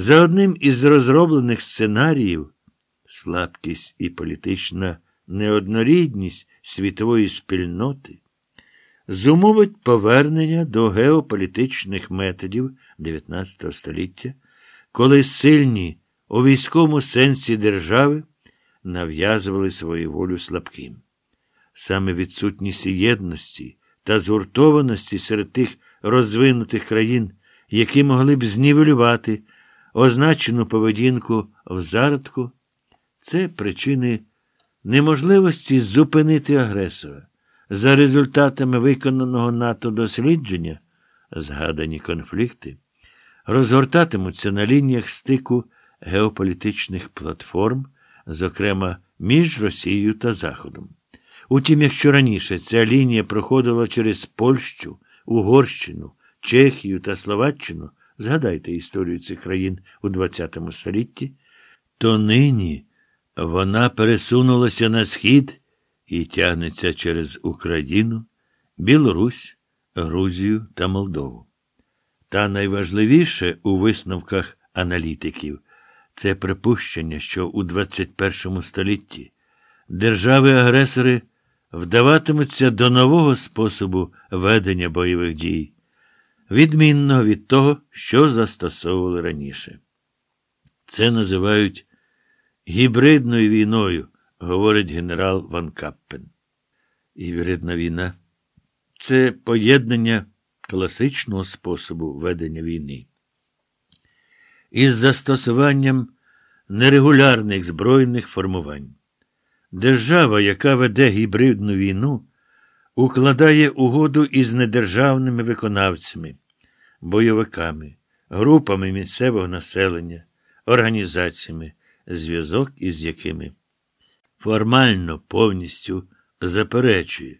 За одним із розроблених сценаріїв слабкість і політична неоднорідність світової спільноти зумовить повернення до геополітичних методів XIX століття, коли сильні у військовому сенсі держави нав'язували свою волю слабким. Саме відсутність єдності та згуртованості серед тих розвинутих країн, які могли б знівелювати означену поведінку в зародку, це причини неможливості зупинити агресора. За результатами виконаного НАТО дослідження, згадані конфлікти, розгортатимуться на лініях стику геополітичних платформ, зокрема між Росією та Заходом. Утім, якщо раніше ця лінія проходила через Польщу, Угорщину, Чехію та Словаччину, згадайте історію цих країн у ХХ столітті, то нині вона пересунулася на схід і тягнеться через Україну, Білорусь, Грузію та Молдову. Та найважливіше у висновках аналітиків це припущення, що у 21 столітті держави-агресори вдаватимуться до нового способу ведення бойових дій, відмінного від того, що застосовували раніше. Це називають гібридною війною, говорить генерал Ван Каппен. Гібридна війна це поєднання класичного способу ведення війни. Із застосуванням нерегулярних збройних формувань. Держава, яка веде гібридну війну, укладає угоду із недержавними виконавцями, бойовиками, групами місцевого населення, організаціями, зв'язок із якими формально повністю заперечує.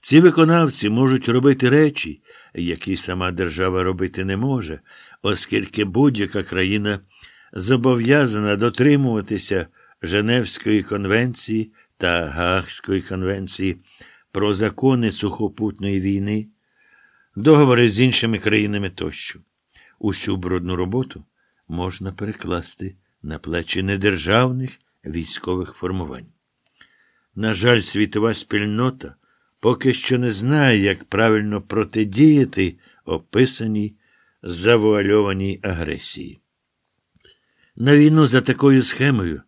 Ці виконавці можуть робити речі, які сама держава робити не може, оскільки будь-яка країна зобов'язана дотримуватися Женевської конвенції та Гаагської конвенції про закони сухопутної війни, договори з іншими країнами тощо. Усю брудну роботу можна перекласти на плечі недержавних військових формувань. На жаль, світова спільнота поки що не знає, як правильно протидіяти описаній завуальованій агресії. На війну за такою схемою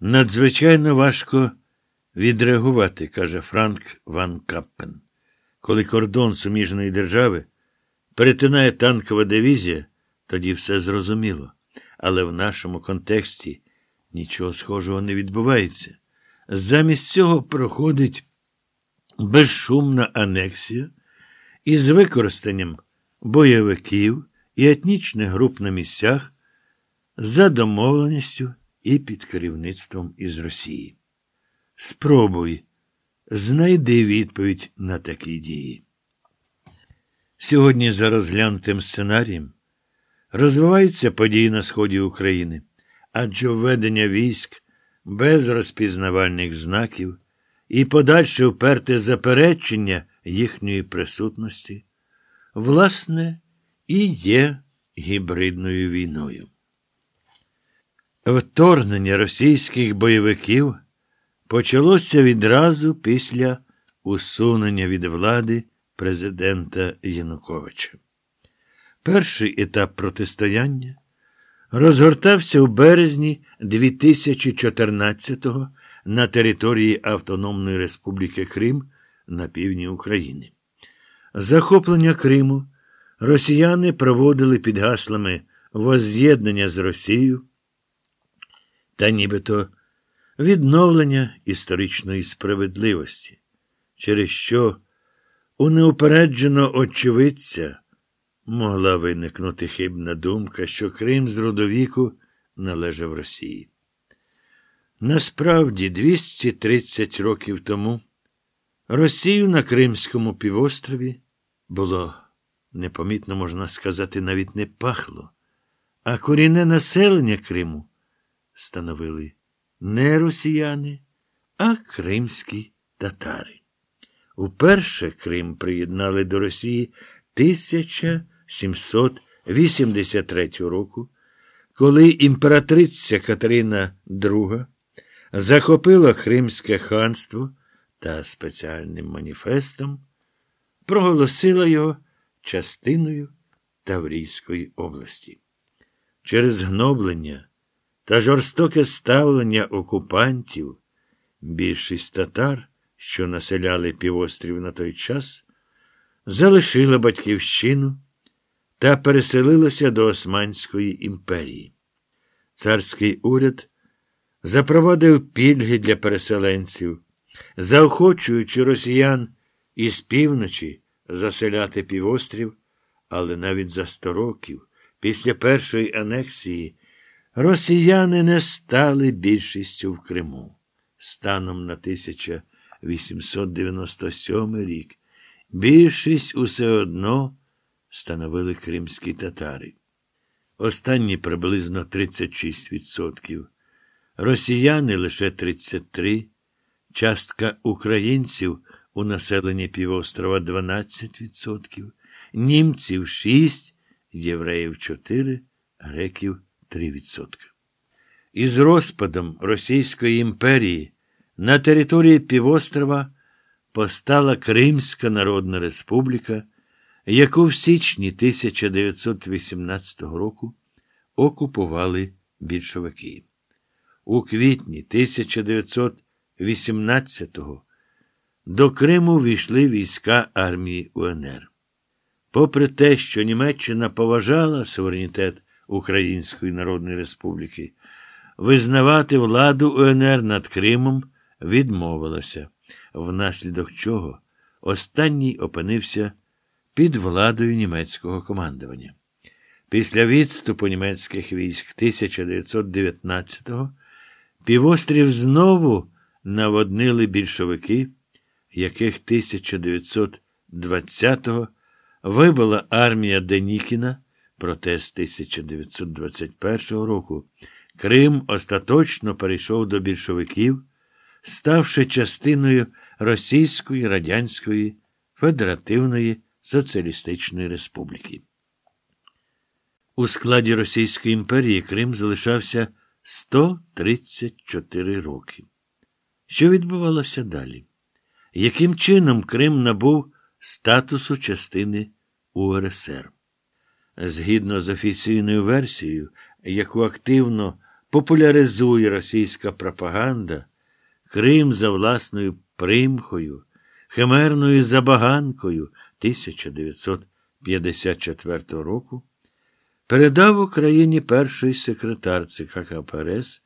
надзвичайно важко відреагувати, каже Франк Ван Каппен. Коли кордон суміжної держави перетинає танкова дивізія, тоді все зрозуміло. Але в нашому контексті нічого схожого не відбувається. Замість цього проходить безшумна анексія із використанням бойовиків і етнічних груп на місцях за домовленістю і під керівництвом із Росії. Спробуй, знайди відповідь на такі дії. Сьогодні за розглянутим сценарієм розвиваються події на сході України, адже введення військ без розпізнавальних знаків і подальше вперте заперечення їхньої присутності, власне, і є гібридною війною. Вторгнення російських бойовиків почалося відразу після усунення від влади президента Януковича. Перший етап протистояння розгортався у березні 2014-го на території Автономної Республіки Крим на півдні України. Захоплення Криму росіяни проводили під гаслами возз'єднання з Росією та нібито відновлення історичної справедливості, через що у неупередженого очевидця могла виникнути хибна думка, що Крим з родовіку належав Росії. Насправді, 230 років тому Росію на Кримському півострові було, непомітно можна сказати, навіть не пахло, а корінне населення Криму становили не росіяни, а кримські татари. Уперше Крим приєднали до Росії 1783 року коли імператриця Катерина II захопила Кримське ханство та спеціальним маніфестом проголосила його частиною Таврійської області. Через гноблення та жорстоке ставлення окупантів більшість татар, що населяли півострів на той час, залишила батьківщину та переселилася до Османської імперії. Царський уряд запровадив пільги для переселенців, заохочуючи росіян із півночі заселяти півострів, але навіть за сто років, після першої анексії, росіяни не стали більшістю в Криму. Станом на 1897 рік більшість усе одно становили кримські татари. Останні приблизно 36%, росіяни лише 33%, частка українців у населенні півострова 12%, німців 6%, євреїв 4%, греків 3%. Із розпадом Російської імперії на території півострова постала Кримська Народна Республіка, яку в січні 1918 року окупували більшовики. У квітні 1918-го до Криму війшли війська армії УНР. Попри те, що Німеччина поважала суверенітет Української Народної Республіки, визнавати владу УНР над Кримом відмовилася, внаслідок чого останній опинився під владою німецького командування. Після відступу німецьких військ 1919-го півострів знову наводнили більшовики, яких 1920-го вибила армія Денікіна, проте з 1921 року Крим остаточно перейшов до більшовиків, ставши частиною Російської Радянської Федеративної Соціалістичної Республіки. У складі Російської імперії Крим залишався 134 роки. Що відбувалося далі? Яким чином Крим набув статусу частини УРСР? Згідно з офіційною версією, яку активно популяризує російська пропаганда, Крим за власною примхою, химерною забаганкою 1954 року передав Україні перший секретар ЦК КПРС